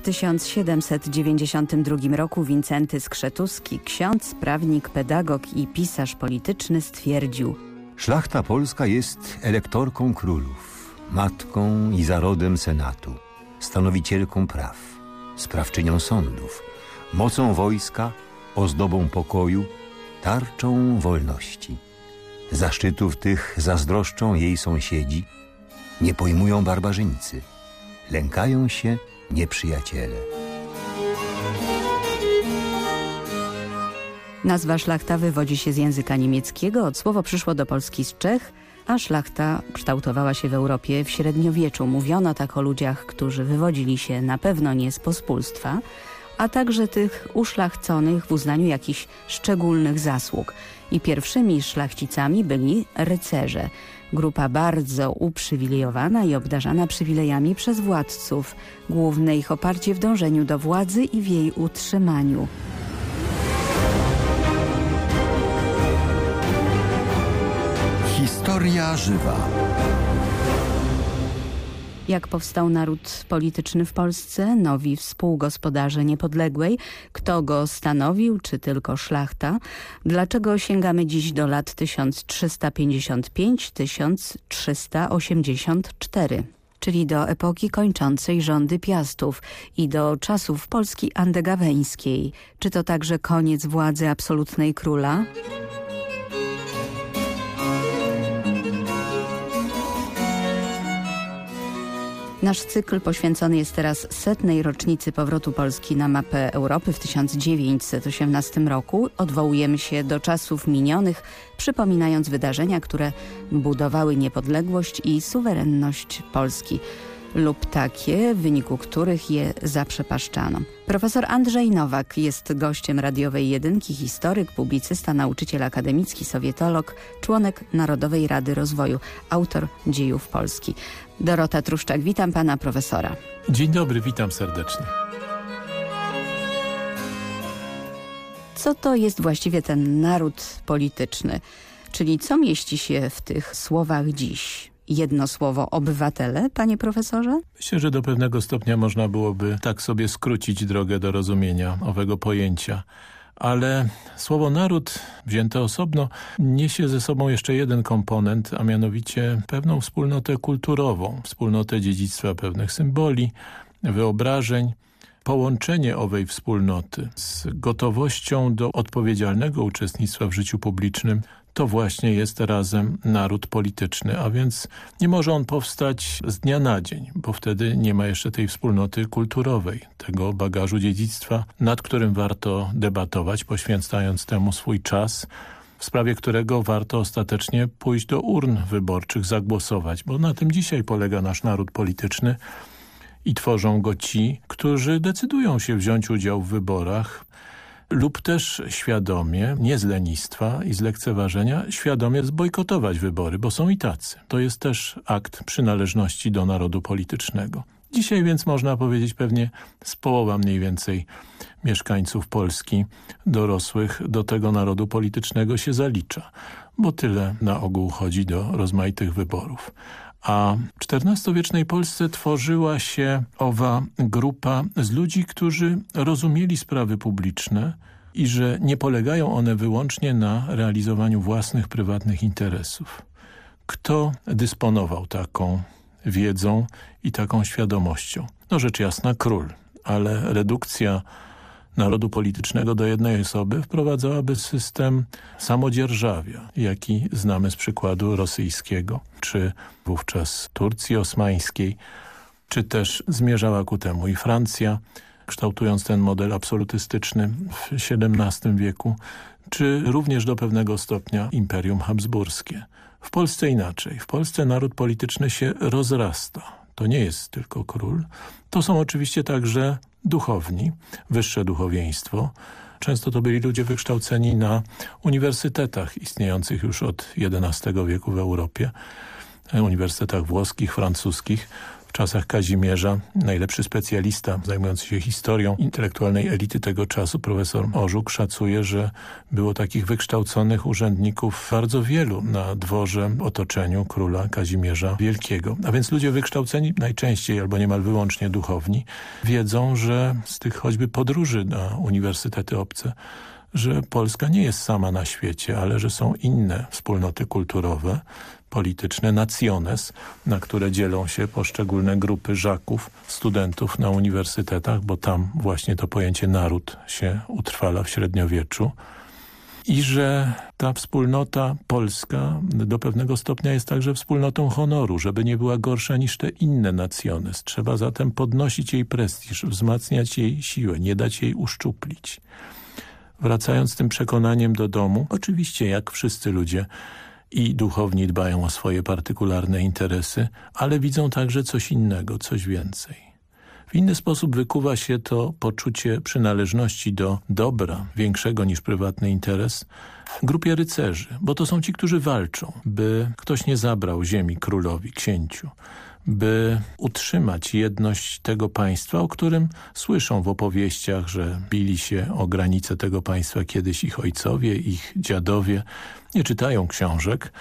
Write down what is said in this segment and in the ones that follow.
W 1792 roku Wincenty Skrzetuski, ksiądz, prawnik, pedagog i pisarz polityczny stwierdził Szlachta polska jest elektorką królów, matką i zarodem senatu, stanowicielką praw, sprawczynią sądów, mocą wojska, ozdobą pokoju, tarczą wolności. Zaszczytów tych zazdroszczą jej sąsiedzi, nie pojmują barbarzyńcy, lękają się nieprzyjaciele. Nazwa szlachta wywodzi się z języka niemieckiego, od słowo przyszło do Polski z Czech, a szlachta kształtowała się w Europie w średniowieczu. Mówiono tak o ludziach, którzy wywodzili się na pewno nie z pospólstwa, a także tych uszlachconych w uznaniu jakichś szczególnych zasług. I pierwszymi szlachcicami byli rycerze, grupa bardzo uprzywilejowana i obdarzana przywilejami przez władców, główne ich oparcie w dążeniu do władzy i w jej utrzymaniu. Historia żywa. Jak powstał naród polityczny w Polsce, nowi współgospodarze niepodległej, kto go stanowił, czy tylko szlachta, dlaczego sięgamy dziś do lat 1355-1384 czyli do epoki kończącej rządy Piastów i do czasów Polski andegaweńskiej. Czy to także koniec władzy absolutnej króla? Nasz cykl poświęcony jest teraz setnej rocznicy powrotu Polski na mapę Europy w 1918 roku. Odwołujemy się do czasów minionych, przypominając wydarzenia, które budowały niepodległość i suwerenność Polski lub takie, w wyniku których je zaprzepaszczano. Profesor Andrzej Nowak jest gościem radiowej jedynki, historyk, publicysta, nauczyciel akademicki, sowietolog, członek Narodowej Rady Rozwoju, autor dziejów Polski. Dorota Truszczak, witam pana profesora. Dzień dobry, witam serdecznie. Co to jest właściwie ten naród polityczny? Czyli co mieści się w tych słowach dziś? jedno słowo obywatele, panie profesorze? Myślę, że do pewnego stopnia można byłoby tak sobie skrócić drogę do rozumienia owego pojęcia. Ale słowo naród wzięte osobno niesie ze sobą jeszcze jeden komponent, a mianowicie pewną wspólnotę kulturową, wspólnotę dziedzictwa pewnych symboli, wyobrażeń, połączenie owej wspólnoty z gotowością do odpowiedzialnego uczestnictwa w życiu publicznym to właśnie jest razem naród polityczny, a więc nie może on powstać z dnia na dzień, bo wtedy nie ma jeszcze tej wspólnoty kulturowej, tego bagażu dziedzictwa, nad którym warto debatować, poświęcając temu swój czas, w sprawie którego warto ostatecznie pójść do urn wyborczych, zagłosować, bo na tym dzisiaj polega nasz naród polityczny i tworzą go ci, którzy decydują się wziąć udział w wyborach, lub też świadomie, nie z lenistwa i z lekceważenia, świadomie zbojkotować wybory, bo są i tacy. To jest też akt przynależności do narodu politycznego. Dzisiaj więc można powiedzieć pewnie z połowa mniej więcej mieszkańców Polski dorosłych do tego narodu politycznego się zalicza, bo tyle na ogół chodzi do rozmaitych wyborów. A w XIV-wiecznej Polsce tworzyła się owa grupa z ludzi, którzy rozumieli sprawy publiczne i że nie polegają one wyłącznie na realizowaniu własnych, prywatnych interesów. Kto dysponował taką wiedzą i taką świadomością? No rzecz jasna król, ale redukcja narodu politycznego do jednej osoby wprowadzałaby system samodzierżawia, jaki znamy z przykładu rosyjskiego, czy wówczas Turcji osmańskiej, czy też zmierzała ku temu i Francja, kształtując ten model absolutystyczny w XVII wieku, czy również do pewnego stopnia Imperium Habsburskie. W Polsce inaczej. W Polsce naród polityczny się rozrasta. To nie jest tylko król. To są oczywiście także duchowni, wyższe duchowieństwo. Często to byli ludzie wykształceni na uniwersytetach istniejących już od XI wieku w Europie, uniwersytetach włoskich, francuskich, w czasach Kazimierza. Najlepszy specjalista zajmujący się historią intelektualnej elity tego czasu, profesor Orzuk, szacuje, że było takich wykształconych urzędników bardzo wielu na dworze, otoczeniu króla Kazimierza Wielkiego. A więc ludzie wykształceni najczęściej albo niemal wyłącznie duchowni wiedzą, że z tych choćby podróży na uniwersytety obce że Polska nie jest sama na świecie, ale że są inne wspólnoty kulturowe, polityczne, naciones, na które dzielą się poszczególne grupy żaków, studentów na uniwersytetach, bo tam właśnie to pojęcie naród się utrwala w średniowieczu i że ta wspólnota polska do pewnego stopnia jest także wspólnotą honoru, żeby nie była gorsza niż te inne nacjones. Trzeba zatem podnosić jej prestiż, wzmacniać jej siłę, nie dać jej uszczuplić. Wracając tym przekonaniem do domu, oczywiście jak wszyscy ludzie i duchowni dbają o swoje partykularne interesy, ale widzą także coś innego, coś więcej. W inny sposób wykuwa się to poczucie przynależności do dobra, większego niż prywatny interes, grupie rycerzy, bo to są ci, którzy walczą, by ktoś nie zabrał ziemi królowi, księciu, by utrzymać jedność tego państwa, o którym słyszą w opowieściach, że bili się o granice tego państwa kiedyś ich ojcowie, ich dziadowie. Nie czytają książek,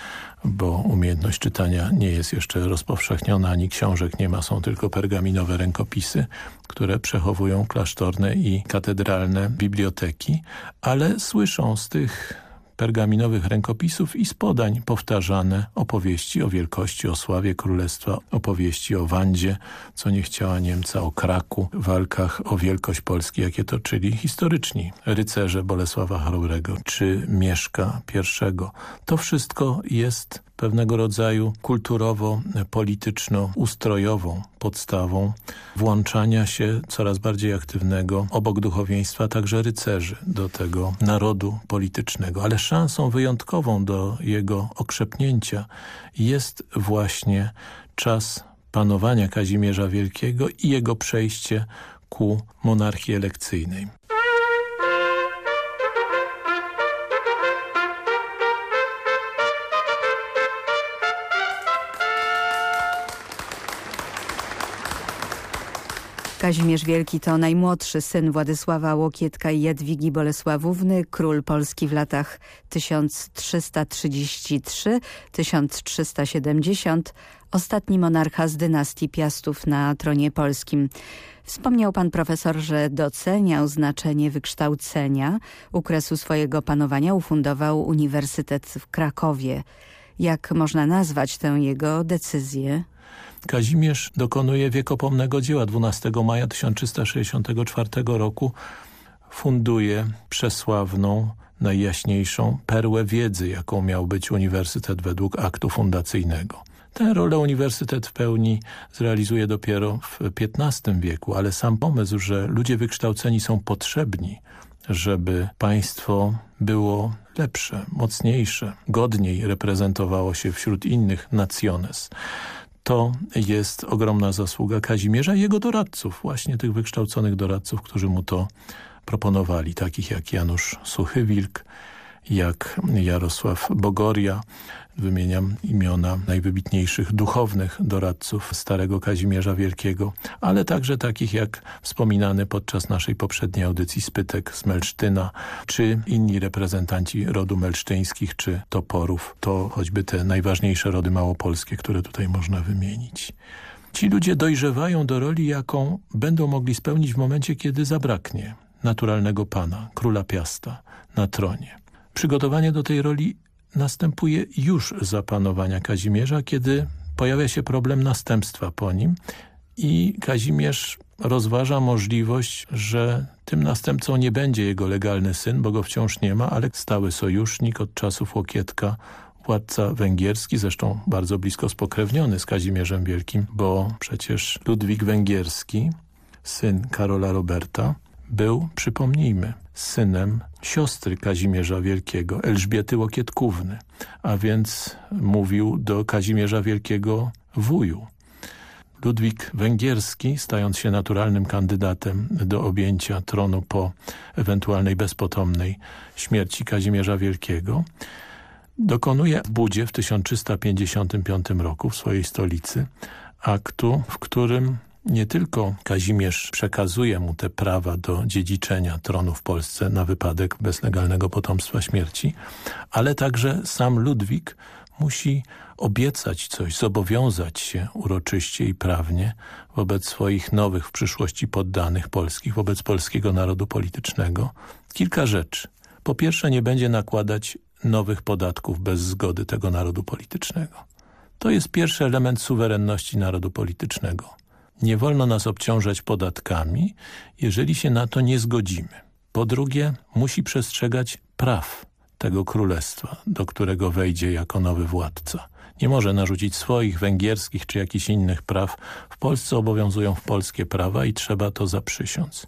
bo umiejętność czytania nie jest jeszcze rozpowszechniona, ani książek nie ma, są tylko pergaminowe rękopisy, które przechowują klasztorne i katedralne biblioteki, ale słyszą z tych pergaminowych rękopisów i z podań powtarzane opowieści o wielkości, o sławie królestwa, opowieści o Wandzie, co nie chciała Niemca, o Kraku, walkach o wielkość Polski, jakie toczyli historyczni rycerze Bolesława Chrobrego czy Mieszka I. To wszystko jest pewnego rodzaju kulturowo-polityczno-ustrojową podstawą włączania się coraz bardziej aktywnego obok duchowieństwa także rycerzy do tego narodu politycznego. Ale szansą wyjątkową do jego okrzepnięcia jest właśnie czas panowania Kazimierza Wielkiego i jego przejście ku monarchii elekcyjnej. Kazimierz Wielki to najmłodszy syn Władysława Łokietka i Jadwigi Bolesławówny, król Polski w latach 1333-1370, ostatni monarcha z dynastii Piastów na tronie polskim. Wspomniał pan profesor, że doceniał znaczenie wykształcenia. U kresu swojego panowania ufundował Uniwersytet w Krakowie. Jak można nazwać tę jego decyzję? Kazimierz dokonuje wiekopomnego dzieła 12 maja 1364 roku. Funduje przesławną, najjaśniejszą perłę wiedzy, jaką miał być uniwersytet według aktu fundacyjnego. Tę rolę uniwersytet w pełni zrealizuje dopiero w XV wieku, ale sam pomysł, że ludzie wykształceni są potrzebni, żeby państwo było lepsze, mocniejsze, godniej reprezentowało się wśród innych naciones to jest ogromna zasługa Kazimierza i jego doradców, właśnie tych wykształconych doradców, którzy mu to proponowali, takich jak Janusz Suchywilk, jak Jarosław Bogoria, wymieniam imiona najwybitniejszych duchownych doradców starego Kazimierza Wielkiego, ale także takich jak wspominany podczas naszej poprzedniej audycji Spytek z Melsztyna, czy inni reprezentanci rodu melsztyńskich, czy toporów. To choćby te najważniejsze rody małopolskie, które tutaj można wymienić. Ci ludzie dojrzewają do roli, jaką będą mogli spełnić w momencie, kiedy zabraknie naturalnego pana, króla Piasta na tronie. Przygotowanie do tej roli następuje już za panowania Kazimierza, kiedy pojawia się problem następstwa po nim i Kazimierz rozważa możliwość, że tym następcą nie będzie jego legalny syn, bo go wciąż nie ma, ale stały sojusznik od czasów Łokietka, władca węgierski, zresztą bardzo blisko spokrewniony z Kazimierzem Wielkim, bo przecież Ludwik Węgierski, syn Karola Roberta, był, przypomnijmy, synem siostry Kazimierza Wielkiego, Elżbiety Łokietkówny, a więc mówił do Kazimierza Wielkiego wuju. Ludwik Węgierski, stając się naturalnym kandydatem do objęcia tronu po ewentualnej bezpotomnej śmierci Kazimierza Wielkiego, dokonuje w Budzie w 1355 roku w swojej stolicy aktu, w którym nie tylko Kazimierz przekazuje mu te prawa do dziedziczenia tronu w Polsce na wypadek bezlegalnego potomstwa śmierci, ale także sam Ludwik musi obiecać coś, zobowiązać się uroczyście i prawnie wobec swoich nowych w przyszłości poddanych polskich, wobec polskiego narodu politycznego. Kilka rzeczy. Po pierwsze nie będzie nakładać nowych podatków bez zgody tego narodu politycznego. To jest pierwszy element suwerenności narodu politycznego. Nie wolno nas obciążać podatkami, jeżeli się na to nie zgodzimy. Po drugie, musi przestrzegać praw tego królestwa, do którego wejdzie jako nowy władca. Nie może narzucić swoich, węgierskich czy jakichś innych praw. W Polsce obowiązują w polskie prawa i trzeba to zaprzysiąc.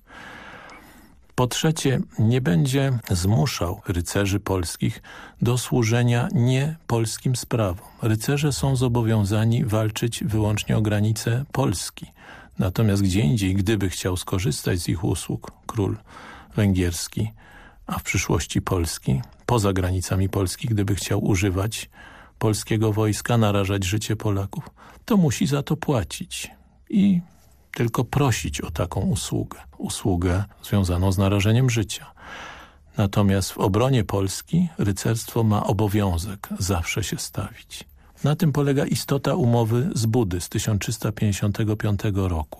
Po trzecie, nie będzie zmuszał rycerzy polskich do służenia nie polskim sprawom. Rycerze są zobowiązani walczyć wyłącznie o granice Polski. Natomiast gdzie indziej, gdyby chciał skorzystać z ich usług król węgierski, a w przyszłości Polski, poza granicami Polski, gdyby chciał używać polskiego wojska, narażać życie Polaków, to musi za to płacić. I tylko prosić o taką usługę, usługę związaną z narażeniem życia. Natomiast w obronie Polski rycerstwo ma obowiązek zawsze się stawić. Na tym polega istota umowy z Budy z 1355 roku.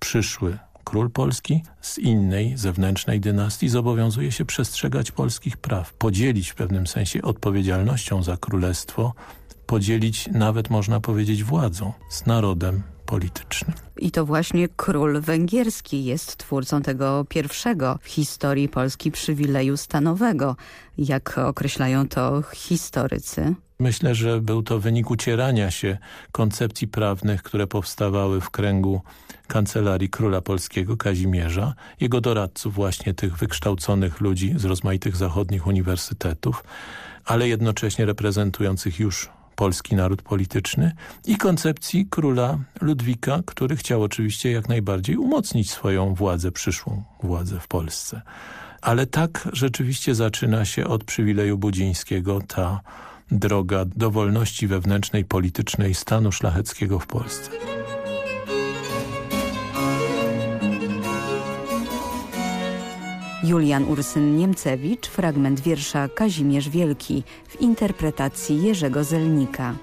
Przyszły król polski z innej, zewnętrznej dynastii zobowiązuje się przestrzegać polskich praw, podzielić w pewnym sensie odpowiedzialnością za królestwo, podzielić nawet można powiedzieć władzą z narodem politycznym. I to właśnie król węgierski jest twórcą tego pierwszego w historii Polski przywileju stanowego, jak określają to historycy. Myślę, że był to wynik ucierania się koncepcji prawnych, które powstawały w kręgu kancelarii króla polskiego Kazimierza, jego doradców właśnie tych wykształconych ludzi z rozmaitych zachodnich uniwersytetów, ale jednocześnie reprezentujących już polski naród polityczny i koncepcji króla Ludwika, który chciał oczywiście jak najbardziej umocnić swoją władzę, przyszłą władzę w Polsce. Ale tak rzeczywiście zaczyna się od przywileju budzińskiego ta droga do wolności wewnętrznej, politycznej stanu szlacheckiego w Polsce. Julian Ursyn Niemcewicz, fragment wiersza Kazimierz Wielki w interpretacji Jerzego Zelnika.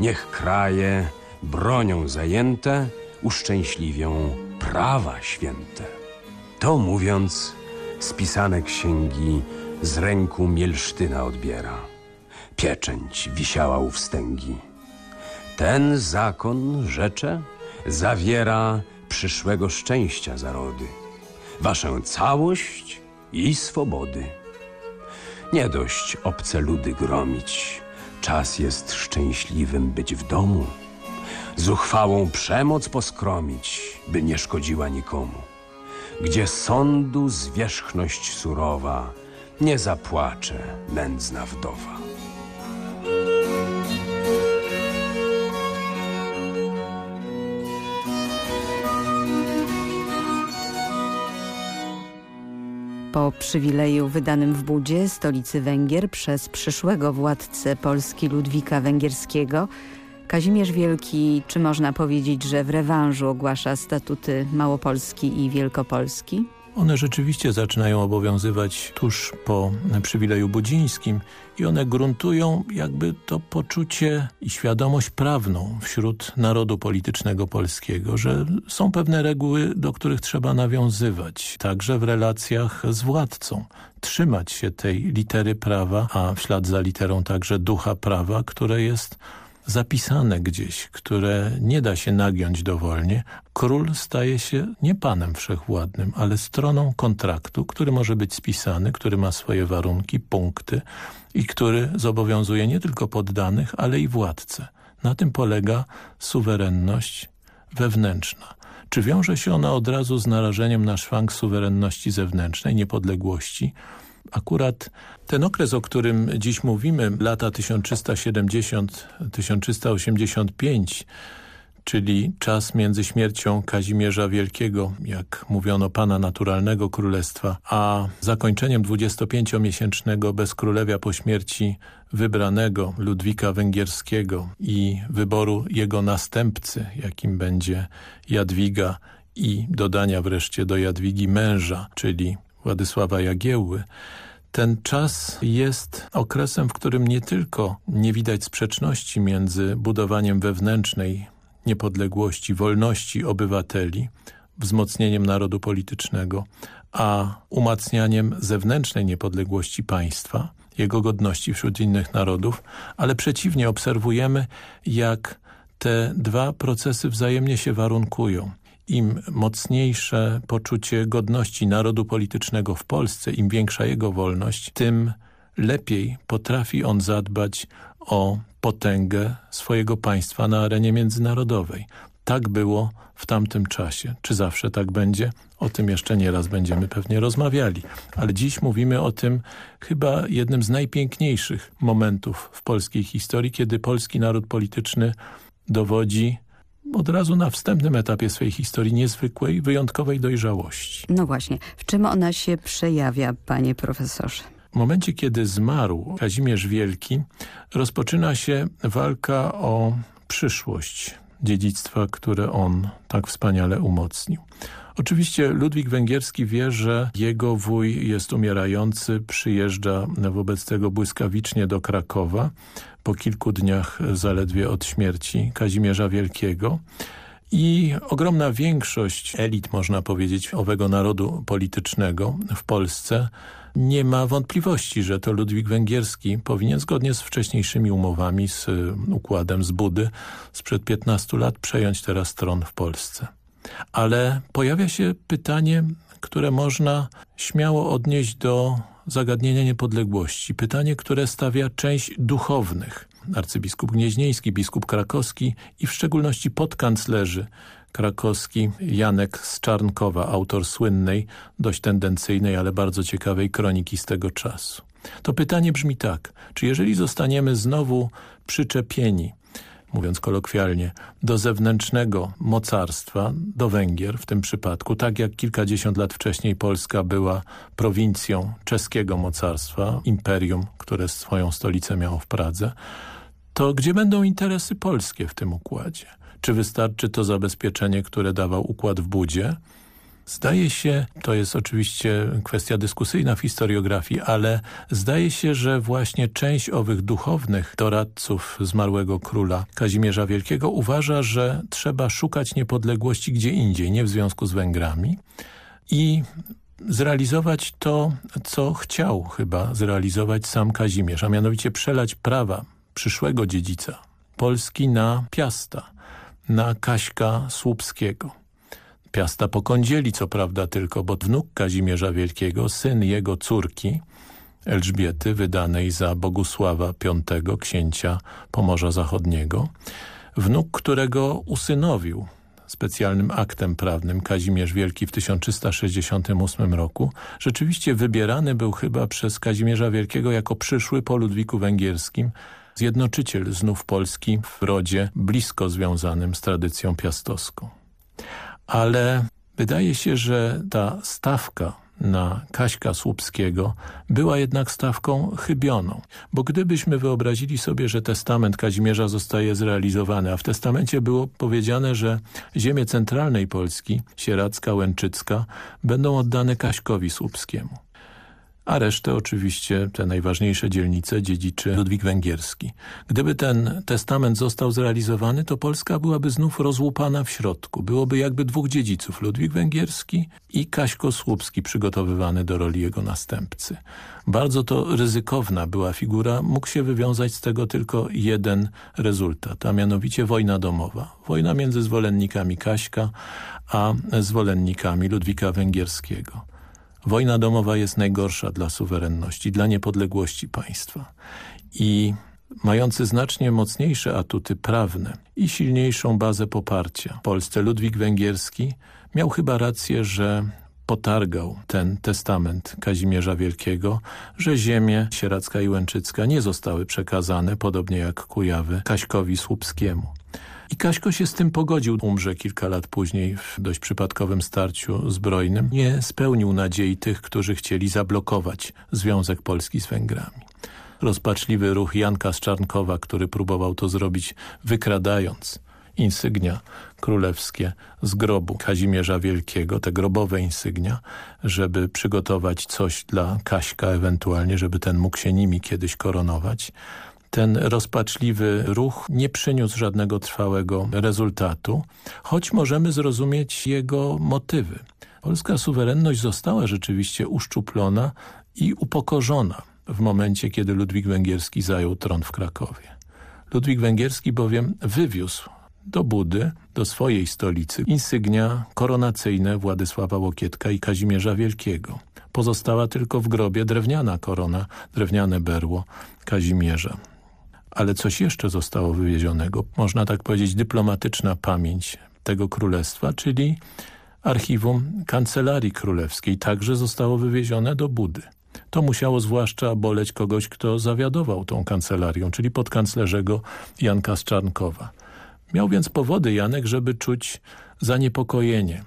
Niech kraje bronią zajęte uszczęśliwią prawa święte. To mówiąc, spisane księgi z ręku Mielsztyna odbiera. Pieczęć wisiała u wstęgi. Ten zakon, rzecze, zawiera przyszłego szczęścia zarody waszą całość i swobody. Nie dość obce ludy gromić, czas jest szczęśliwym być w domu, zuchwałą przemoc poskromić, by nie szkodziła nikomu. Gdzie sądu zwierzchność surowa, nie zapłacze nędzna wdowa. Po przywileju wydanym w Budzie, stolicy Węgier, przez przyszłego władcę Polski Ludwika Węgierskiego, Kazimierz Wielki, czy można powiedzieć, że w rewanżu ogłasza statuty Małopolski i Wielkopolski? One rzeczywiście zaczynają obowiązywać tuż po przywileju budzińskim i one gruntują jakby to poczucie i świadomość prawną wśród narodu politycznego polskiego, że są pewne reguły, do których trzeba nawiązywać, także w relacjach z władcą. Trzymać się tej litery prawa, a w ślad za literą także ducha prawa, które jest zapisane gdzieś, które nie da się nagiąć dowolnie, król staje się nie panem wszechwładnym, ale stroną kontraktu, który może być spisany, który ma swoje warunki, punkty i który zobowiązuje nie tylko poddanych, ale i władcę. Na tym polega suwerenność wewnętrzna. Czy wiąże się ona od razu z narażeniem na szwank suwerenności zewnętrznej, niepodległości? Akurat ten okres, o którym dziś mówimy, lata 1370-1385, czyli czas między śmiercią Kazimierza Wielkiego, jak mówiono, pana naturalnego królestwa, a zakończeniem 25-miesięcznego bezkrólewia po śmierci wybranego Ludwika Węgierskiego i wyboru jego następcy, jakim będzie Jadwiga i dodania wreszcie do Jadwigi męża, czyli Władysława Jagiełły, ten czas jest okresem, w którym nie tylko nie widać sprzeczności między budowaniem wewnętrznej niepodległości, wolności obywateli, wzmocnieniem narodu politycznego, a umacnianiem zewnętrznej niepodległości państwa, jego godności wśród innych narodów, ale przeciwnie obserwujemy, jak te dwa procesy wzajemnie się warunkują. Im mocniejsze poczucie godności narodu politycznego w Polsce, im większa jego wolność, tym lepiej potrafi on zadbać o potęgę swojego państwa na arenie międzynarodowej. Tak było w tamtym czasie. Czy zawsze tak będzie? O tym jeszcze nieraz będziemy pewnie rozmawiali. Ale dziś mówimy o tym chyba jednym z najpiękniejszych momentów w polskiej historii, kiedy polski naród polityczny dowodzi od razu na wstępnym etapie swojej historii niezwykłej, wyjątkowej dojrzałości. No właśnie. W czym ona się przejawia, panie profesorze? W momencie, kiedy zmarł Kazimierz Wielki, rozpoczyna się walka o przyszłość dziedzictwa, które on tak wspaniale umocnił. Oczywiście Ludwik Węgierski wie, że jego wuj jest umierający, przyjeżdża wobec tego błyskawicznie do Krakowa po kilku dniach zaledwie od śmierci Kazimierza Wielkiego. I ogromna większość elit, można powiedzieć, owego narodu politycznego w Polsce nie ma wątpliwości, że to Ludwik Węgierski powinien zgodnie z wcześniejszymi umowami, z układem z Budy sprzed 15 lat przejąć teraz tron w Polsce. Ale pojawia się pytanie, które można śmiało odnieść do zagadnienia niepodległości. Pytanie, które stawia część duchownych. Arcybiskup Gnieźnieński, biskup krakowski i w szczególności podkanclerzy krakowski Janek z Czarnkowa, autor słynnej, dość tendencyjnej, ale bardzo ciekawej kroniki z tego czasu. To pytanie brzmi tak, czy jeżeli zostaniemy znowu przyczepieni mówiąc kolokwialnie, do zewnętrznego mocarstwa, do Węgier w tym przypadku, tak jak kilkadziesiąt lat wcześniej Polska była prowincją czeskiego mocarstwa, imperium, które swoją stolicę miało w Pradze, to gdzie będą interesy polskie w tym układzie? Czy wystarczy to zabezpieczenie, które dawał układ w Budzie, Zdaje się, to jest oczywiście kwestia dyskusyjna w historiografii, ale zdaje się, że właśnie część owych duchownych doradców zmarłego króla Kazimierza Wielkiego uważa, że trzeba szukać niepodległości gdzie indziej, nie w związku z Węgrami i zrealizować to, co chciał chyba zrealizować sam Kazimierz, a mianowicie przelać prawa przyszłego dziedzica Polski na Piasta, na Kaśka Słupskiego. Piasta pokądzieli, co prawda tylko, bo wnuk Kazimierza Wielkiego, syn jego córki, Elżbiety, wydanej za Bogusława V, księcia Pomorza Zachodniego, wnuk, którego usynowił specjalnym aktem prawnym Kazimierz Wielki w 1368 roku, rzeczywiście wybierany był chyba przez Kazimierza Wielkiego jako przyszły po Ludwiku Węgierskim zjednoczyciel znów Polski w rodzie blisko związanym z tradycją piastowską ale wydaje się, że ta stawka na Kaśka Słupskiego była jednak stawką chybioną. Bo gdybyśmy wyobrazili sobie, że testament Kazimierza zostaje zrealizowany, a w testamencie było powiedziane, że ziemie centralnej Polski, Sieradzka, Łęczycka, będą oddane Kaśkowi Słupskiemu a resztę oczywiście, te najważniejsze dzielnice dziedziczy Ludwik Węgierski. Gdyby ten testament został zrealizowany, to Polska byłaby znów rozłupana w środku. Byłoby jakby dwóch dziedziców, Ludwik Węgierski i Kaśko Słupski przygotowywany do roli jego następcy. Bardzo to ryzykowna była figura, mógł się wywiązać z tego tylko jeden rezultat, a mianowicie wojna domowa. Wojna między zwolennikami Kaśka, a zwolennikami Ludwika Węgierskiego. Wojna domowa jest najgorsza dla suwerenności, dla niepodległości państwa. I mający znacznie mocniejsze atuty prawne i silniejszą bazę poparcia. W Polsce Ludwik Węgierski miał chyba rację, że potargał ten testament Kazimierza Wielkiego, że ziemie Sieradzka i Łęczycka nie zostały przekazane, podobnie jak Kujawy, Kaśkowi Słupskiemu. I Kaśko się z tym pogodził. Umrze kilka lat później w dość przypadkowym starciu zbrojnym. Nie spełnił nadziei tych, którzy chcieli zablokować Związek Polski z Węgrami. Rozpaczliwy ruch Janka Szczarnkowa, który próbował to zrobić wykradając insygnia królewskie z grobu Kazimierza Wielkiego, te grobowe insygnia, żeby przygotować coś dla Kaśka ewentualnie, żeby ten mógł się nimi kiedyś koronować. Ten rozpaczliwy ruch nie przyniósł żadnego trwałego rezultatu, choć możemy zrozumieć jego motywy. Polska suwerenność została rzeczywiście uszczuplona i upokorzona w momencie, kiedy Ludwik Węgierski zajął tron w Krakowie. Ludwik Węgierski bowiem wywiózł do Budy, do swojej stolicy, insygnia koronacyjne Władysława Łokietka i Kazimierza Wielkiego. Pozostała tylko w grobie drewniana korona, drewniane berło Kazimierza. Ale coś jeszcze zostało wywiezionego, można tak powiedzieć dyplomatyczna pamięć tego królestwa, czyli archiwum Kancelarii Królewskiej także zostało wywiezione do Budy. To musiało zwłaszcza boleć kogoś, kto zawiadował tą kancelarią, czyli podkanclerzego Janka Szczarnkowa. Miał więc powody Janek, żeby czuć zaniepokojenie.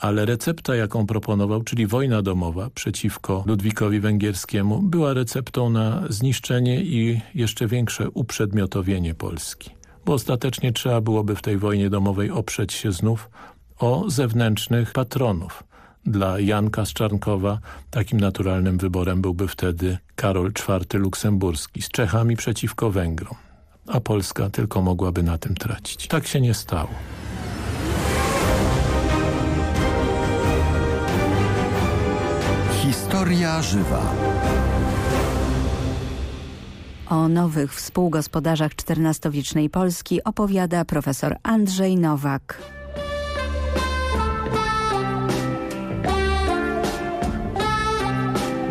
Ale recepta, jaką proponował, czyli wojna domowa przeciwko Ludwikowi Węgierskiemu, była receptą na zniszczenie i jeszcze większe uprzedmiotowienie Polski. Bo ostatecznie trzeba byłoby w tej wojnie domowej oprzeć się znów o zewnętrznych patronów. Dla Janka z Czarnkowa takim naturalnym wyborem byłby wtedy Karol IV Luksemburski z Czechami przeciwko Węgrom a Polska tylko mogłaby na tym tracić. Tak się nie stało. Historia żywa. O nowych współgospodarzach XIV-wiecznej Polski opowiada profesor Andrzej Nowak.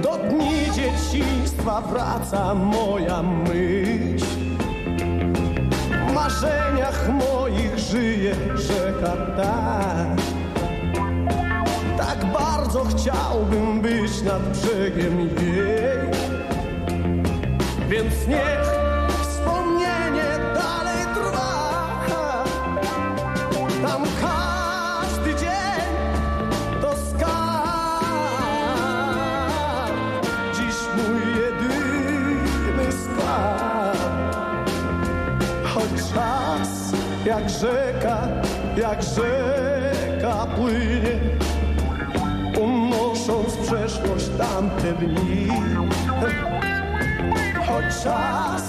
Do dni dzieciństwa wraca moja myśl marzeniach moich żyje rzeka ta. Bardzo chciałbym być nad brzegiem jej, więc niech wspomnienie dalej trwa. Tam każdy dzień to skarb. Dziś mój jedyny skarb. Choć czas jak rzeka, jak rzeka płynie, unosząc w przeszłość tamte dni. Choć czas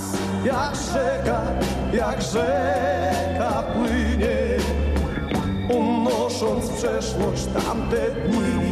jak rzeka, jak rzeka płynie, unosząc w przeszłość tamte dni.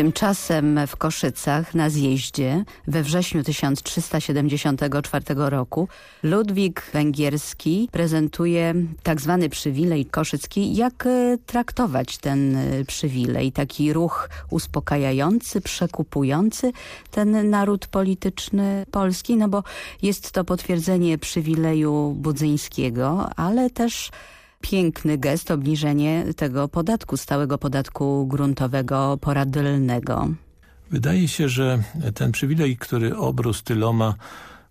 Tymczasem w Koszycach na zjeździe we wrześniu 1374 roku Ludwik Węgierski prezentuje tak zwany przywilej koszycki. Jak e, traktować ten e, przywilej? Taki ruch uspokajający, przekupujący ten naród polityczny polski? No bo jest to potwierdzenie przywileju budzyńskiego, ale też piękny gest, obniżenie tego podatku, stałego podatku gruntowego poradylnego. Wydaje się, że ten przywilej, który obrósł tyloma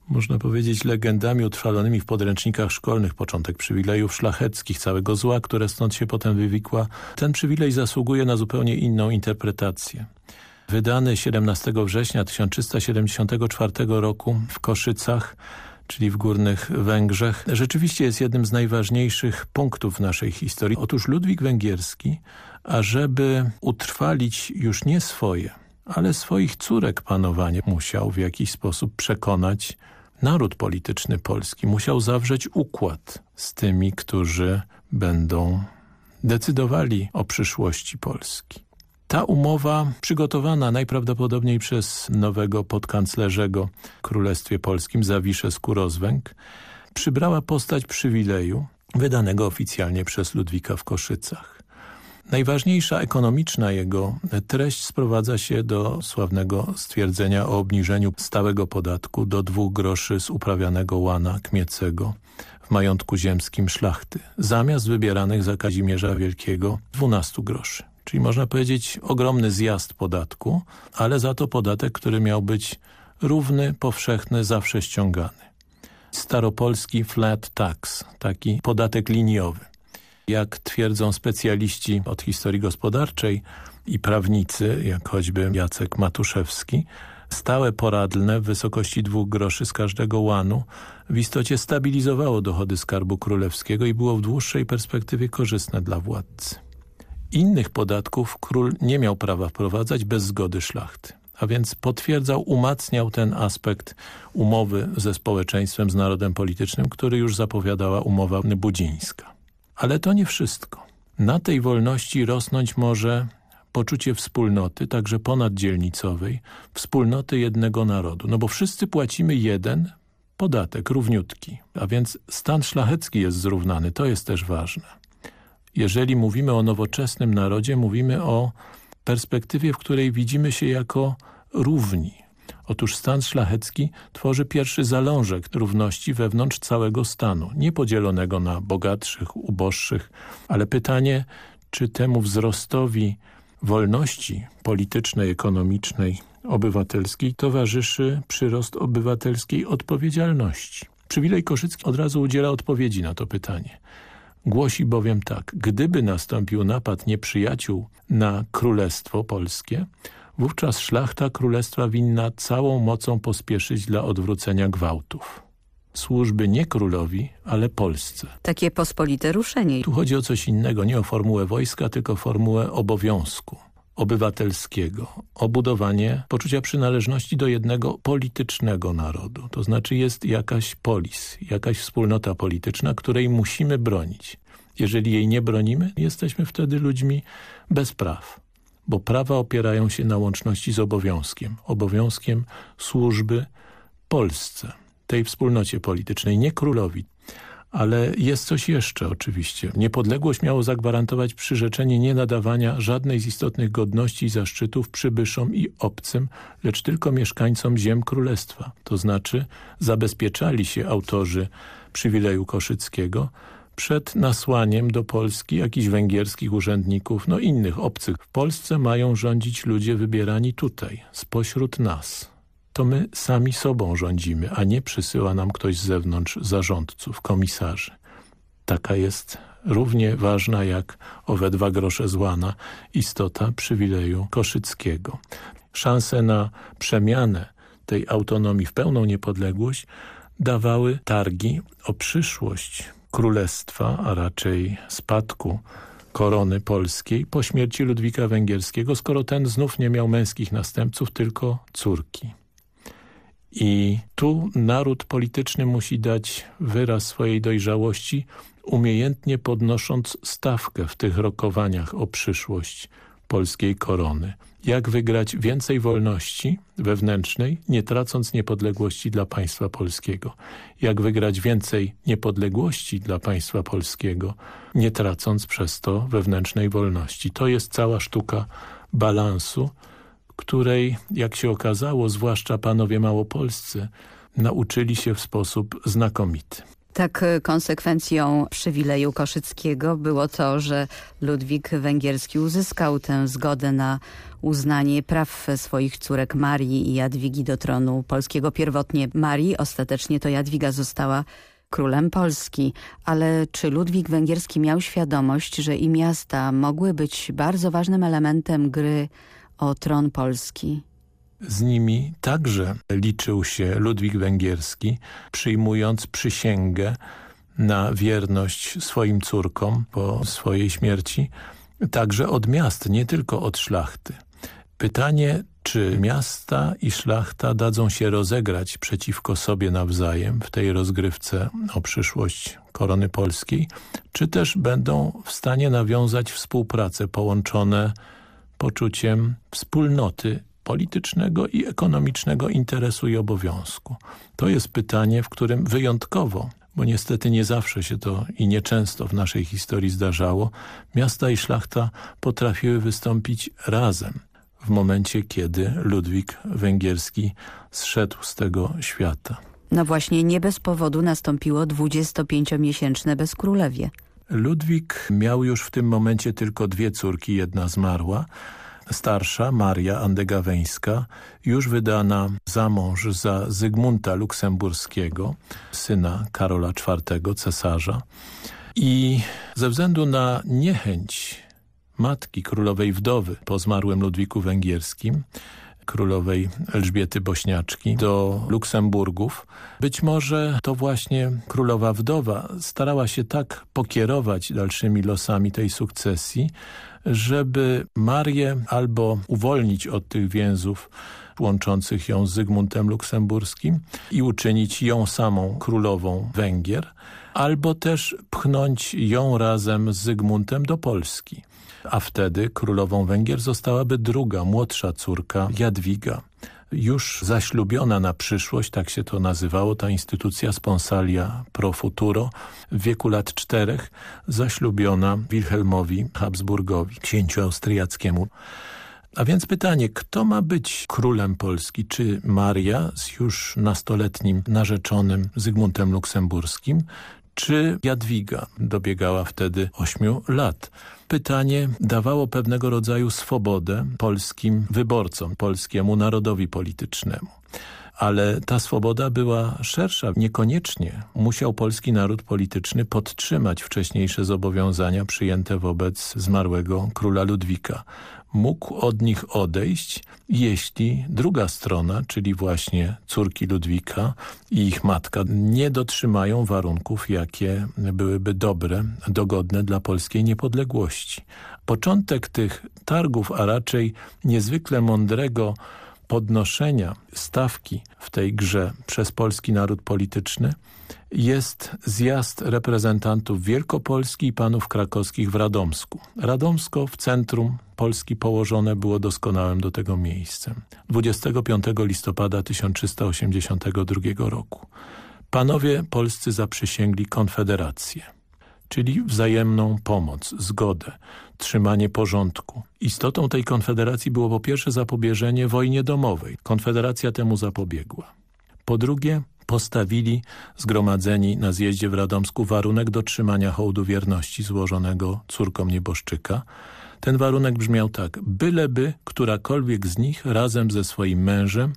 można powiedzieć, legendami utrwalonymi w podręcznikach szkolnych, początek przywilejów szlacheckich, całego zła, które stąd się potem wywikła. Ten przywilej zasługuje na zupełnie inną interpretację. Wydany 17 września 1374 roku w Koszycach czyli w Górnych Węgrzech, rzeczywiście jest jednym z najważniejszych punktów naszej historii. Otóż Ludwik Węgierski, ażeby utrwalić już nie swoje, ale swoich córek panowanie, musiał w jakiś sposób przekonać naród polityczny polski. Musiał zawrzeć układ z tymi, którzy będą decydowali o przyszłości Polski. Ta umowa przygotowana najprawdopodobniej przez nowego podkanclerzego w Królestwie Polskim Zawiszę Skórozwęg przybrała postać przywileju wydanego oficjalnie przez Ludwika w Koszycach. Najważniejsza ekonomiczna jego treść sprowadza się do sławnego stwierdzenia o obniżeniu stałego podatku do dwóch groszy z uprawianego łana kmiecego w majątku ziemskim szlachty, zamiast wybieranych za Kazimierza Wielkiego 12 groszy. Czyli można powiedzieć ogromny zjazd podatku, ale za to podatek, który miał być równy, powszechny, zawsze ściągany. Staropolski flat tax, taki podatek liniowy. Jak twierdzą specjaliści od historii gospodarczej i prawnicy, jak choćby Jacek Matuszewski, stałe poradlne w wysokości dwóch groszy z każdego łanu w istocie stabilizowało dochody Skarbu Królewskiego i było w dłuższej perspektywie korzystne dla władcy. Innych podatków król nie miał prawa wprowadzać bez zgody szlachty, a więc potwierdzał, umacniał ten aspekt umowy ze społeczeństwem, z narodem politycznym, który już zapowiadała umowa budzińska. Ale to nie wszystko. Na tej wolności rosnąć może poczucie wspólnoty, także ponaddzielnicowej, wspólnoty jednego narodu. No bo wszyscy płacimy jeden podatek, równiutki, a więc stan szlachecki jest zrównany, to jest też ważne. Jeżeli mówimy o nowoczesnym narodzie, mówimy o perspektywie, w której widzimy się jako równi. Otóż stan szlachecki tworzy pierwszy zalążek równości wewnątrz całego stanu, nie podzielonego na bogatszych, uboższych, ale pytanie, czy temu wzrostowi wolności politycznej, ekonomicznej, obywatelskiej towarzyszy przyrost obywatelskiej odpowiedzialności. Przywilej Koszycki od razu udziela odpowiedzi na to pytanie. Głosi bowiem tak, gdyby nastąpił napad nieprzyjaciół na Królestwo Polskie, wówczas szlachta Królestwa winna całą mocą pospieszyć dla odwrócenia gwałtów. Służby nie królowi, ale Polsce. Takie pospolite ruszenie. Tu chodzi o coś innego, nie o formułę wojska, tylko formułę obowiązku obywatelskiego, o budowanie poczucia przynależności do jednego politycznego narodu. To znaczy jest jakaś polis, jakaś wspólnota polityczna, której musimy bronić. Jeżeli jej nie bronimy, jesteśmy wtedy ludźmi bez praw, bo prawa opierają się na łączności z obowiązkiem. Obowiązkiem służby Polsce, tej wspólnocie politycznej, nie królowi. Ale jest coś jeszcze oczywiście. Niepodległość miało zagwarantować przyrzeczenie nienadawania żadnej z istotnych godności i zaszczytów przybyszom i obcym, lecz tylko mieszkańcom ziem królestwa. To znaczy zabezpieczali się autorzy przywileju koszyckiego przed nasłaniem do Polski jakichś węgierskich urzędników, no innych obcych. W Polsce mają rządzić ludzie wybierani tutaj, spośród nas to my sami sobą rządzimy, a nie przysyła nam ktoś z zewnątrz zarządców, komisarzy. Taka jest równie ważna jak owe dwa grosze złana istota przywileju koszyckiego. Szanse na przemianę tej autonomii w pełną niepodległość dawały targi o przyszłość królestwa, a raczej spadku korony polskiej po śmierci Ludwika Węgierskiego, skoro ten znów nie miał męskich następców, tylko córki. I tu naród polityczny musi dać wyraz swojej dojrzałości, umiejętnie podnosząc stawkę w tych rokowaniach o przyszłość polskiej korony. Jak wygrać więcej wolności wewnętrznej, nie tracąc niepodległości dla państwa polskiego. Jak wygrać więcej niepodległości dla państwa polskiego, nie tracąc przez to wewnętrznej wolności. To jest cała sztuka balansu, której, jak się okazało, zwłaszcza panowie małopolscy, nauczyli się w sposób znakomity. Tak e, konsekwencją przywileju koszyckiego było to, że Ludwik Węgierski uzyskał tę zgodę na uznanie praw swoich córek Marii i Jadwigi do tronu polskiego. Pierwotnie Marii, ostatecznie to Jadwiga została królem Polski. Ale czy Ludwik Węgierski miał świadomość, że i miasta mogły być bardzo ważnym elementem gry o tron Polski. Z nimi także liczył się Ludwik Węgierski, przyjmując przysięgę na wierność swoim córkom po swojej śmierci, także od miast, nie tylko od szlachty. Pytanie, czy miasta i szlachta dadzą się rozegrać przeciwko sobie nawzajem w tej rozgrywce o przyszłość korony polskiej, czy też będą w stanie nawiązać współpracę połączone poczuciem wspólnoty politycznego i ekonomicznego interesu i obowiązku. To jest pytanie, w którym wyjątkowo, bo niestety nie zawsze się to i nieczęsto w naszej historii zdarzało, miasta i szlachta potrafiły wystąpić razem w momencie, kiedy Ludwik Węgierski zszedł z tego świata. No właśnie, nie bez powodu nastąpiło 25-miesięczne bezkrólewie. Ludwik miał już w tym momencie tylko dwie córki, jedna zmarła. Starsza, Maria Andegaweńska, już wydana za mąż za Zygmunta Luksemburskiego, syna Karola IV, cesarza. I ze względu na niechęć matki królowej wdowy po zmarłym Ludwiku Węgierskim, królowej Elżbiety Bośniaczki do Luksemburgów. Być może to właśnie królowa wdowa starała się tak pokierować dalszymi losami tej sukcesji, żeby Marię albo uwolnić od tych więzów łączących ją z Zygmuntem Luksemburskim i uczynić ją samą królową Węgier, albo też pchnąć ją razem z Zygmuntem do Polski. A wtedy królową Węgier zostałaby druga, młodsza córka Jadwiga. Już zaślubiona na przyszłość, tak się to nazywało, ta instytucja sponsalia pro futuro, w wieku lat czterech zaślubiona Wilhelmowi Habsburgowi, księciu austriackiemu. A więc pytanie, kto ma być królem Polski? Czy Maria z już nastoletnim narzeczonym Zygmuntem Luksemburskim, czy Jadwiga dobiegała wtedy ośmiu lat? Pytanie dawało pewnego rodzaju swobodę polskim wyborcom, polskiemu narodowi politycznemu ale ta swoboda była szersza. Niekoniecznie musiał polski naród polityczny podtrzymać wcześniejsze zobowiązania przyjęte wobec zmarłego króla Ludwika mógł od nich odejść, jeśli druga strona, czyli właśnie córki Ludwika i ich matka, nie dotrzymają warunków, jakie byłyby dobre, dogodne dla polskiej niepodległości. Początek tych targów, a raczej niezwykle mądrego podnoszenia stawki w tej grze przez polski naród polityczny jest zjazd reprezentantów Wielkopolski i panów krakowskich w Radomsku. Radomsko w centrum Polski położone było doskonałym do tego miejscem. 25 listopada 1382 roku. Panowie polscy zaprzysięgli konfederację, czyli wzajemną pomoc, zgodę, trzymanie porządku. Istotą tej konfederacji było po pierwsze zapobieżenie wojnie domowej. Konfederacja temu zapobiegła. Po drugie postawili zgromadzeni na zjeździe w Radomsku warunek dotrzymania hołdu wierności złożonego córkom nieboszczyka. Ten warunek brzmiał tak, byleby którakolwiek z nich razem ze swoim mężem,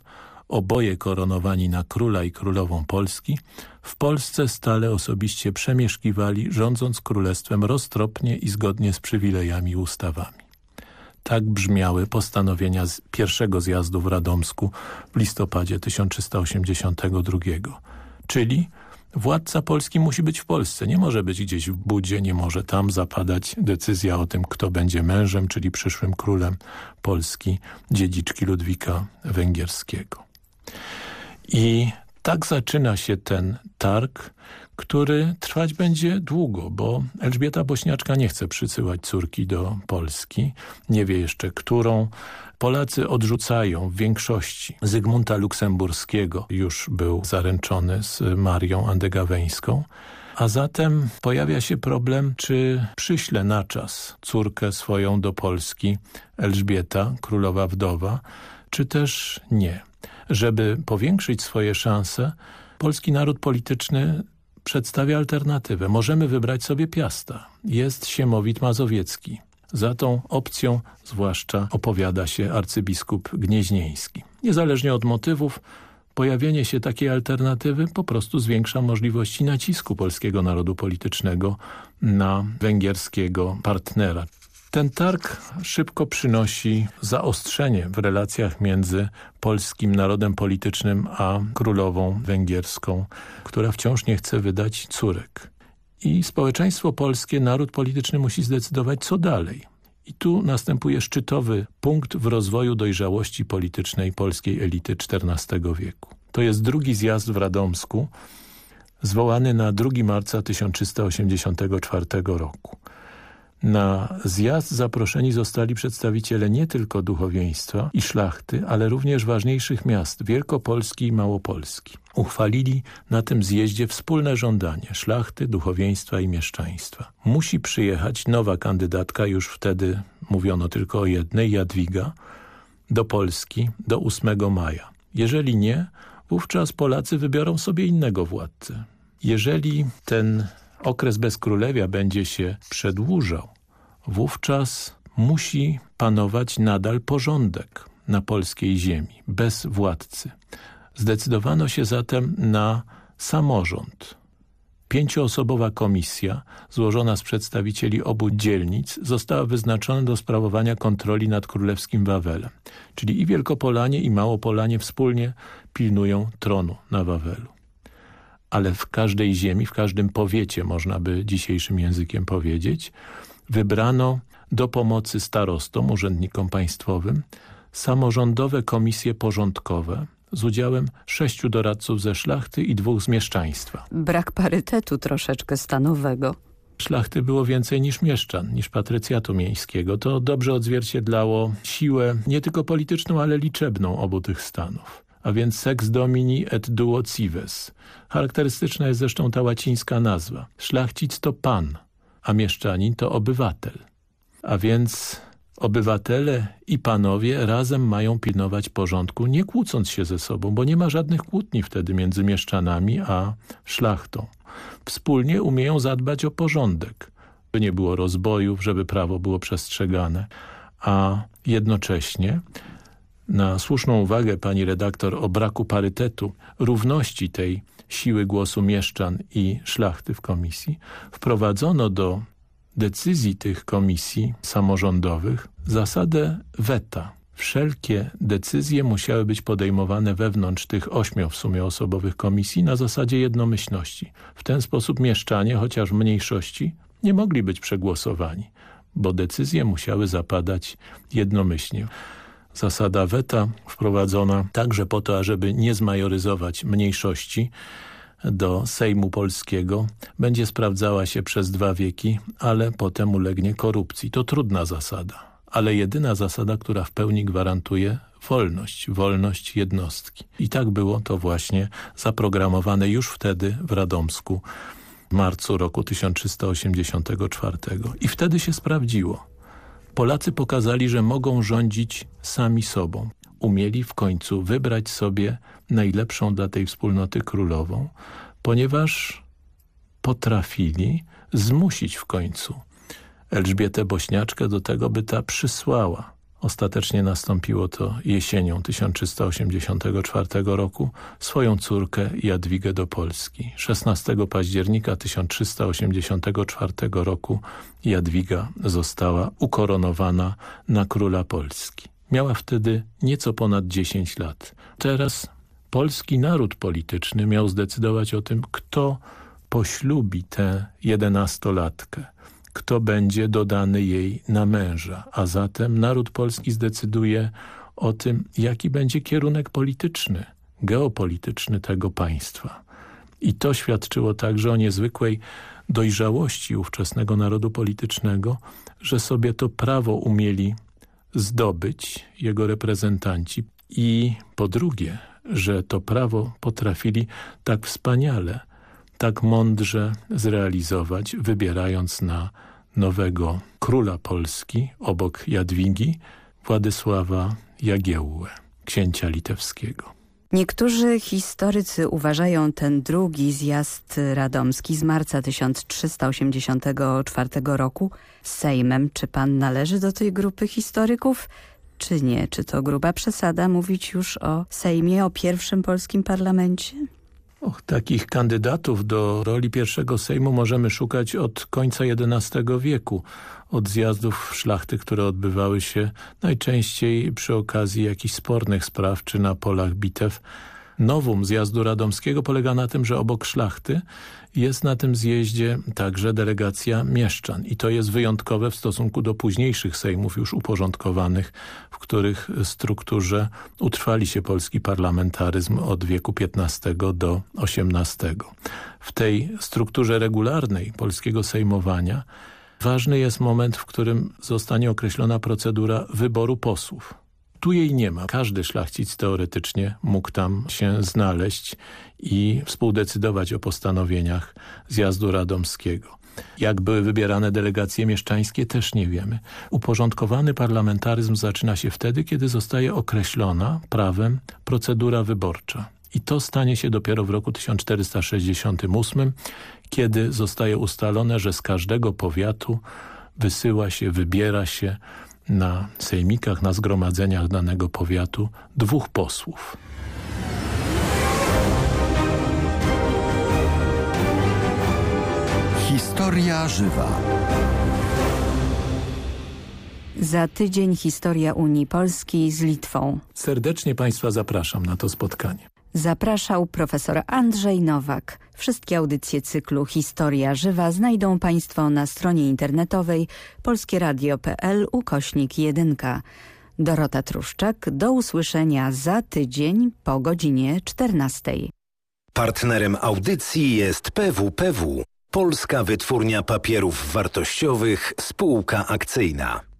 oboje koronowani na króla i królową Polski, w Polsce stale osobiście przemieszkiwali, rządząc królestwem roztropnie i zgodnie z przywilejami i ustawami. Tak brzmiały postanowienia z pierwszego zjazdu w Radomsku w listopadzie 1382. Czyli władca Polski musi być w Polsce, nie może być gdzieś w Budzie, nie może tam zapadać decyzja o tym, kto będzie mężem, czyli przyszłym królem Polski, dziedziczki Ludwika Węgierskiego. I tak zaczyna się ten targ, który trwać będzie długo, bo Elżbieta Bośniaczka nie chce przysyłać córki do Polski, nie wie jeszcze którą. Polacy odrzucają w większości Zygmunta Luksemburskiego, już był zaręczony z Marią Andegaweńską, a zatem pojawia się problem, czy przyśle na czas córkę swoją do Polski Elżbieta, królowa wdowa, czy też nie. Żeby powiększyć swoje szanse, polski naród polityczny przedstawia alternatywę. Możemy wybrać sobie Piasta. Jest Siemowit Mazowiecki. Za tą opcją zwłaszcza opowiada się arcybiskup Gnieźnieński. Niezależnie od motywów, pojawienie się takiej alternatywy po prostu zwiększa możliwości nacisku polskiego narodu politycznego na węgierskiego partnera. Ten targ szybko przynosi zaostrzenie w relacjach między polskim narodem politycznym a królową węgierską, która wciąż nie chce wydać córek. I społeczeństwo polskie, naród polityczny musi zdecydować co dalej. I tu następuje szczytowy punkt w rozwoju dojrzałości politycznej polskiej elity XIV wieku. To jest drugi zjazd w Radomsku, zwołany na 2 marca 1384 roku. Na zjazd zaproszeni zostali przedstawiciele nie tylko duchowieństwa i szlachty, ale również ważniejszych miast Wielkopolski i Małopolski. Uchwalili na tym zjeździe wspólne żądanie szlachty, duchowieństwa i mieszczaństwa. Musi przyjechać nowa kandydatka, już wtedy mówiono tylko o jednej, Jadwiga, do Polski do 8 maja. Jeżeli nie, wówczas Polacy wybiorą sobie innego władcę. Jeżeli ten okres bezkrólewia będzie się przedłużał, wówczas musi panować nadal porządek na polskiej ziemi, bez władcy. Zdecydowano się zatem na samorząd. Pięcioosobowa komisja, złożona z przedstawicieli obu dzielnic, została wyznaczona do sprawowania kontroli nad królewskim Wawelem. Czyli i Wielkopolanie, i Małopolanie wspólnie pilnują tronu na Wawelu. Ale w każdej ziemi, w każdym powiecie, można by dzisiejszym językiem powiedzieć, wybrano do pomocy starostom, urzędnikom państwowym, samorządowe komisje porządkowe z udziałem sześciu doradców ze szlachty i dwóch z mieszczaństwa. Brak parytetu troszeczkę stanowego. Szlachty było więcej niż mieszczan, niż patrycjatu miejskiego. To dobrze odzwierciedlało siłę nie tylko polityczną, ale liczebną obu tych stanów. A więc sex domini et duo cives. Charakterystyczna jest zresztą ta łacińska nazwa. Szlachcic to pan, a mieszczanin to obywatel. A więc obywatele i panowie razem mają pilnować porządku, nie kłócąc się ze sobą, bo nie ma żadnych kłótni wtedy między mieszczanami a szlachtą. Wspólnie umieją zadbać o porządek, by nie było rozbojów, żeby prawo było przestrzegane, a jednocześnie na słuszną uwagę pani redaktor o braku parytetu, równości tej siły głosu mieszczan i szlachty w komisji, wprowadzono do decyzji tych komisji samorządowych zasadę weta. Wszelkie decyzje musiały być podejmowane wewnątrz tych ośmiu w sumie osobowych komisji na zasadzie jednomyślności. W ten sposób mieszczanie, chociaż mniejszości, nie mogli być przegłosowani, bo decyzje musiały zapadać jednomyślnie. Zasada weta wprowadzona także po to, ażeby nie zmajoryzować mniejszości, do Sejmu Polskiego będzie sprawdzała się przez dwa wieki, ale potem ulegnie korupcji. To trudna zasada, ale jedyna zasada, która w pełni gwarantuje wolność, wolność jednostki. I tak było to właśnie zaprogramowane już wtedy w Radomsku w marcu roku 1384. I wtedy się sprawdziło. Polacy pokazali, że mogą rządzić sami sobą umieli w końcu wybrać sobie najlepszą dla tej wspólnoty królową, ponieważ potrafili zmusić w końcu Elżbietę Bośniaczkę do tego, by ta przysłała. Ostatecznie nastąpiło to jesienią 1384 roku swoją córkę Jadwigę do Polski. 16 października 1384 roku Jadwiga została ukoronowana na króla Polski. Miała wtedy nieco ponad 10 lat. Teraz polski naród polityczny miał zdecydować o tym, kto poślubi tę jedenastolatkę, kto będzie dodany jej na męża, a zatem naród polski zdecyduje o tym, jaki będzie kierunek polityczny, geopolityczny tego państwa. I to świadczyło także o niezwykłej dojrzałości ówczesnego narodu politycznego, że sobie to prawo umieli zdobyć jego reprezentanci i po drugie, że to prawo potrafili tak wspaniale, tak mądrze zrealizować, wybierając na nowego króla Polski obok Jadwigi Władysława Jagiełłę, księcia litewskiego. Niektórzy historycy uważają ten drugi zjazd radomski z marca 1384 roku Sejmem. Czy pan należy do tej grupy historyków? Czy nie? Czy to gruba przesada mówić już o Sejmie, o pierwszym polskim parlamencie? Och, takich kandydatów do roli pierwszego Sejmu możemy szukać od końca XI wieku, od zjazdów szlachty, które odbywały się najczęściej przy okazji jakichś spornych spraw czy na polach bitew. Nowum zjazdu radomskiego polega na tym, że obok szlachty jest na tym zjeździe także delegacja mieszczan i to jest wyjątkowe w stosunku do późniejszych sejmów już uporządkowanych, w których strukturze utrwali się polski parlamentaryzm od wieku XV do XVIII. W tej strukturze regularnej polskiego sejmowania ważny jest moment, w którym zostanie określona procedura wyboru posłów. Tu jej nie ma. Każdy szlachcic teoretycznie mógł tam się znaleźć i współdecydować o postanowieniach zjazdu radomskiego. Jak były wybierane delegacje mieszczańskie też nie wiemy. Uporządkowany parlamentaryzm zaczyna się wtedy, kiedy zostaje określona prawem procedura wyborcza. I to stanie się dopiero w roku 1468, kiedy zostaje ustalone, że z każdego powiatu wysyła się, wybiera się na sejmikach, na zgromadzeniach danego powiatu dwóch posłów. Historia żywa. Za tydzień historia Unii Polskiej z Litwą. Serdecznie Państwa zapraszam na to spotkanie. Zapraszał profesor Andrzej Nowak. Wszystkie audycje cyklu Historia Żywa znajdą Państwo na stronie internetowej polskieradio.pl ukośnik 1. Dorota Truszczak, do usłyszenia za tydzień po godzinie 14. Partnerem audycji jest PWPW, Polska Wytwórnia Papierów Wartościowych, spółka akcyjna.